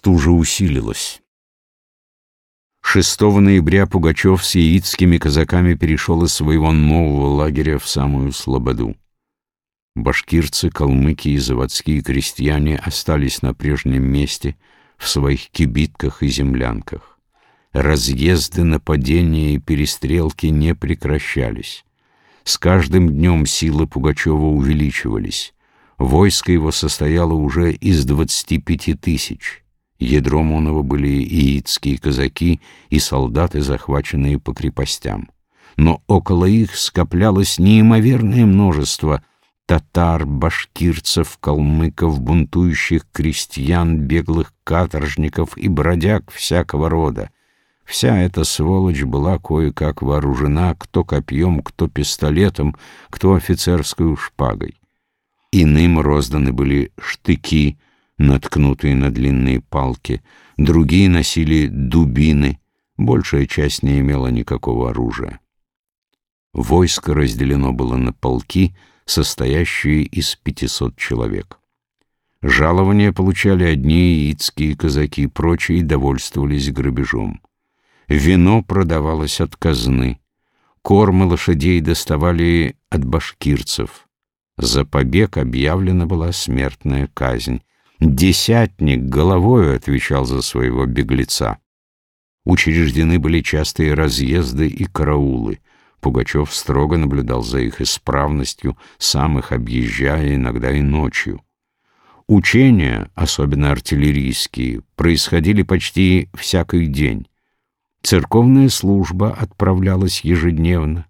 Стужа усилилась. 6 ноября Пугачев с яицкими казаками перешел из своего нового лагеря в самую Слободу. Башкирцы, калмыки и заводские крестьяне остались на прежнем месте в своих кибитках и землянках. Разъезды, нападения и перестрелки не прекращались. С каждым днем силы Пугачева увеличивались. Войско его состояло уже из двадцати пяти тысяч. Ядром Онова были иитские казаки и солдаты, захваченные по крепостям. Но около их скоплялось неимоверное множество татар, башкирцев, калмыков, бунтующих крестьян, беглых каторжников и бродяг всякого рода. Вся эта сволочь была кое-как вооружена кто копьем, кто пистолетом, кто офицерской шпагой. Иным розданы были штыки, наткнутые на длинные палки, другие носили дубины, большая часть не имела никакого оружия. Войско разделено было на полки, состоящие из пятисот человек. Жалования получали одни яицкие казаки, прочие довольствовались грабежом. Вино продавалось от казны, кормы лошадей доставали от башкирцев. За побег объявлена была смертная казнь. Десятник головою отвечал за своего беглеца. Учреждены были частые разъезды и караулы. Пугачев строго наблюдал за их исправностью, сам их объезжая иногда и ночью. Учения, особенно артиллерийские, происходили почти всякий день. Церковная служба отправлялась ежедневно.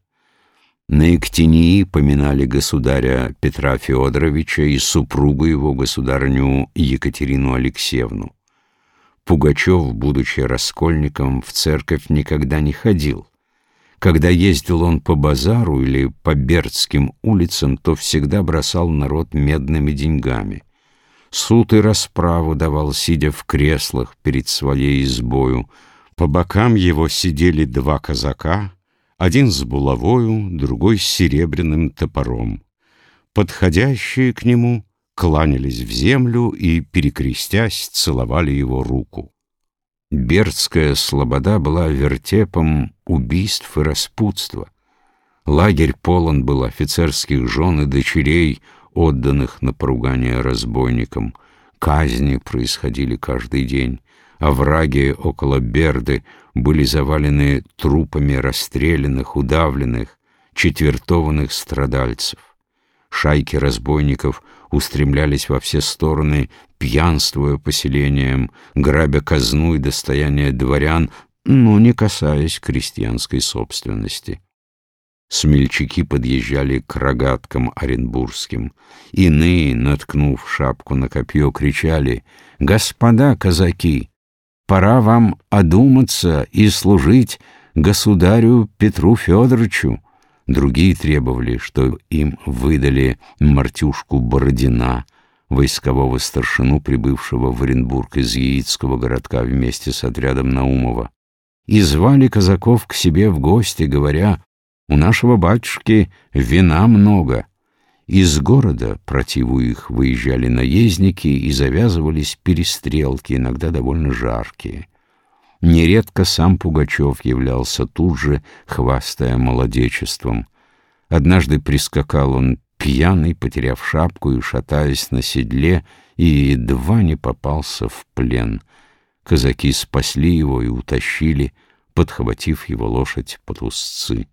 На Ектинии поминали государя Петра Федоровича и супругу его, государню Екатерину Алексеевну. Пугачев, будучи раскольником, в церковь никогда не ходил. Когда ездил он по базару или по Бердским улицам, то всегда бросал народ медными деньгами. Суд и расправу давал, сидя в креслах перед своей избою. По бокам его сидели два казака — один с булавою, другой с серебряным топором. Подходящие к нему кланялись в землю и, перекрестясь, целовали его руку. Бердская слобода была вертепом убийств и распутства. Лагерь полон был офицерских жен и дочерей, отданных на поругание разбойникам. Казни происходили каждый день. Овраги около Берды были завалены трупами расстрелянных, удавленных, четвертованных страдальцев. Шайки разбойников устремлялись во все стороны, пьянствуя поселением, грабя казну и достояние дворян, но не касаясь крестьянской собственности. Смельчаки подъезжали к рогаткам оренбургским. Иные, наткнув шапку на копье, кричали «Господа казаки, пора вам одуматься и служить государю Петру Федоровичу. Другие требовали, что им выдали Мартюшку Бородина, войскового старшину, прибывшего в Оренбург из Яицкого городка вместе с отрядом Наумова. И звали казаков к себе в гости, говоря, «У нашего батюшки вина много, из города противу их выезжали наездники и завязывались перестрелки, иногда довольно жаркие. Нередко сам Пугачев являлся тут же, хвастая молодечеством. Однажды прискакал он пьяный, потеряв шапку и шатаясь на седле, и едва не попался в плен. Казаки спасли его и утащили, подхватив его лошадь под узцы.